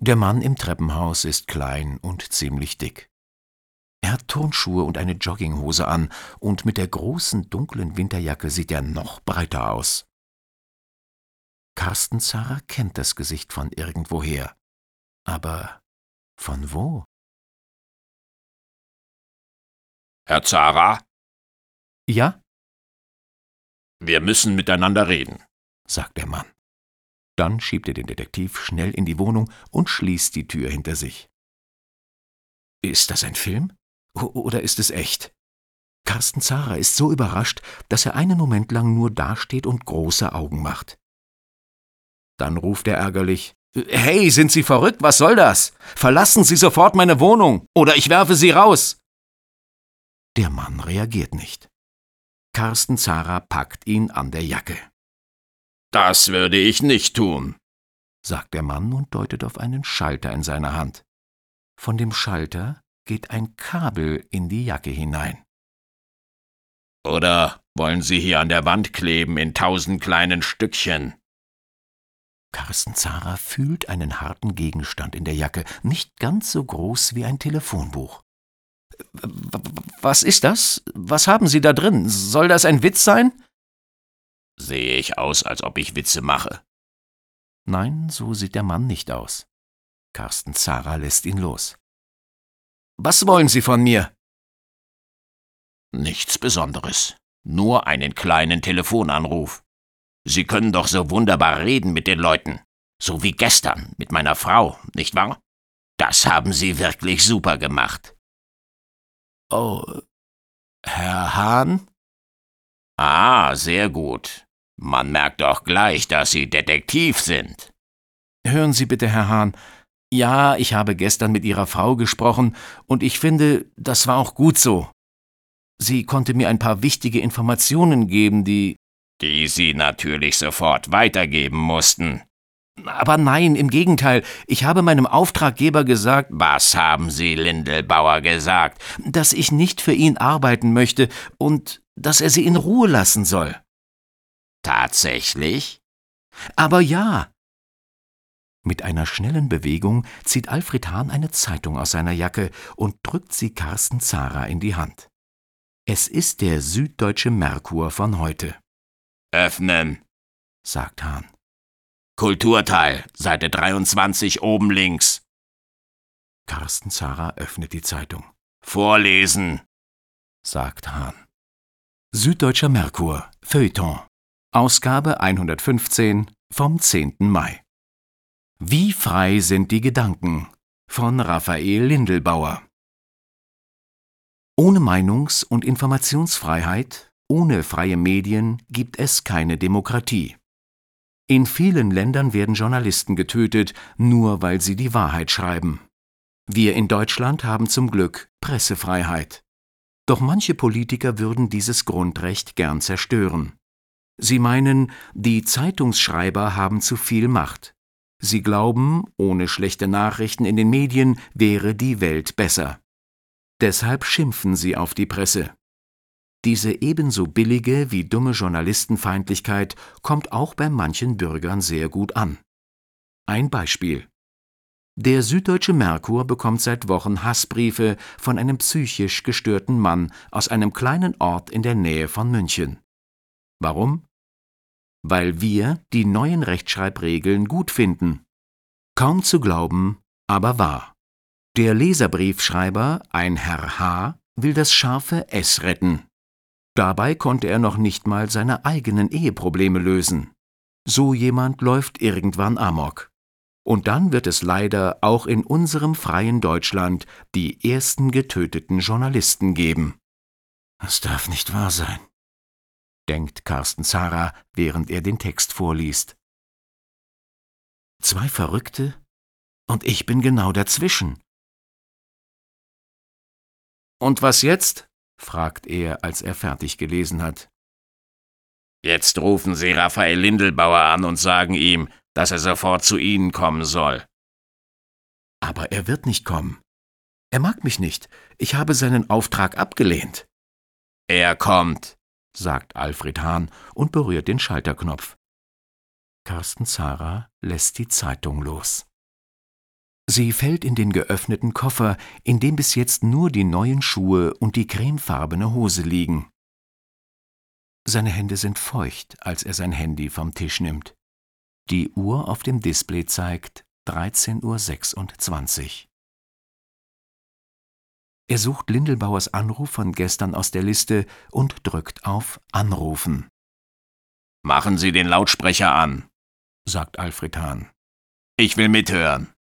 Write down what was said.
Der Mann im Treppenhaus ist klein und ziemlich dick. Er hat Turnschuhe und eine Jogginghose an, und mit der großen dunklen Winterjacke sieht er noch breiter aus. Carsten Zara kennt das Gesicht von irgendwoher. Aber von wo? Herr Zara? Ja? Wir müssen miteinander reden, sagt der Mann. Dann schiebt er den Detektiv schnell in die Wohnung und schließt die Tür hinter sich. Ist das ein Film? Oder ist es echt? Carsten Zara ist so überrascht, dass er einen Moment lang nur dasteht und große Augen macht. Dann ruft er ärgerlich Hey, sind Sie verrückt? Was soll das? Verlassen Sie sofort meine Wohnung, oder ich werfe Sie raus. Der Mann reagiert nicht. Carsten Zara packt ihn an der Jacke. Das würde ich nicht tun, sagt der Mann und deutet auf einen Schalter in seiner Hand. Von dem Schalter geht ein Kabel in die Jacke hinein. Oder wollen Sie hier an der Wand kleben in tausend kleinen Stückchen? Carsten Zara fühlt einen harten Gegenstand in der Jacke, nicht ganz so groß wie ein Telefonbuch. Was ist das? Was haben Sie da drin? Soll das ein Witz sein? Sehe ich aus, als ob ich Witze mache? Nein, so sieht der Mann nicht aus. Carsten Zara lässt ihn los. Was wollen Sie von mir? Nichts Besonderes. Nur einen kleinen Telefonanruf. Sie können doch so wunderbar reden mit den Leuten. So wie gestern mit meiner Frau, nicht wahr? Das haben Sie wirklich super gemacht. Oh, Herr Hahn? Ah, sehr gut. Man merkt doch gleich, dass Sie Detektiv sind. Hören Sie bitte, Herr Hahn. Ja, ich habe gestern mit Ihrer Frau gesprochen, und ich finde, das war auch gut so. Sie konnte mir ein paar wichtige Informationen geben, die. Die Sie natürlich sofort weitergeben mussten. Aber nein, im Gegenteil, ich habe meinem Auftraggeber gesagt. Was haben Sie Lindelbauer gesagt? Dass ich nicht für ihn arbeiten möchte und dass er sie in Ruhe lassen soll. Tatsächlich? Aber ja. Mit einer schnellen Bewegung zieht Alfred Hahn eine Zeitung aus seiner Jacke und drückt sie Carsten Zara in die Hand. Es ist der Süddeutsche Merkur von heute. Öffnen, sagt Hahn. Kulturteil, Seite 23 oben links. Carsten Zara öffnet die Zeitung. Vorlesen, sagt Hahn. Süddeutscher Merkur, Feuilleton, Ausgabe 115 vom 10. Mai. Wie frei sind die Gedanken von Raphael Lindelbauer. Ohne Meinungs- und Informationsfreiheit, ohne freie Medien gibt es keine Demokratie. In vielen Ländern werden Journalisten getötet, nur weil sie die Wahrheit schreiben. Wir in Deutschland haben zum Glück Pressefreiheit. Doch manche Politiker würden dieses Grundrecht gern zerstören. Sie meinen, die Zeitungsschreiber haben zu viel Macht. Sie glauben, ohne schlechte Nachrichten in den Medien wäre die Welt besser. Deshalb schimpfen sie auf die Presse. Diese ebenso billige wie dumme Journalistenfeindlichkeit kommt auch bei manchen Bürgern sehr gut an. Ein Beispiel. Der Süddeutsche Merkur bekommt seit Wochen Hassbriefe von einem psychisch gestörten Mann aus einem kleinen Ort in der Nähe von München. Warum? Weil wir die neuen Rechtschreibregeln gut finden. Kaum zu glauben, aber wahr. Der Leserbriefschreiber, ein Herr H., will das scharfe S retten. Dabei konnte er noch nicht mal seine eigenen Eheprobleme lösen. So jemand läuft irgendwann amok. Und dann wird es leider auch in unserem freien Deutschland die ersten getöteten Journalisten geben. Das darf nicht wahr sein, denkt Carsten Zara, während er den Text vorliest. Zwei Verrückte und ich bin genau dazwischen. Und was jetzt? fragt er, als er fertig gelesen hat. Jetzt rufen Sie Raphael Lindelbauer an und sagen ihm, dass er sofort zu Ihnen kommen soll. Aber er wird nicht kommen. Er mag mich nicht. Ich habe seinen Auftrag abgelehnt. Er kommt, sagt Alfred Hahn und berührt den Schalterknopf. Carsten Zara lässt die Zeitung los. Sie fällt in den geöffneten Koffer, in dem bis jetzt nur die neuen Schuhe und die cremefarbene Hose liegen. Seine Hände sind feucht, als er sein Handy vom Tisch nimmt. Die Uhr auf dem Display zeigt 13.26 Uhr. Er sucht Lindelbauers Anruf von gestern aus der Liste und drückt auf Anrufen. Machen Sie den Lautsprecher an, sagt Alfred Hahn. Ich will mithören.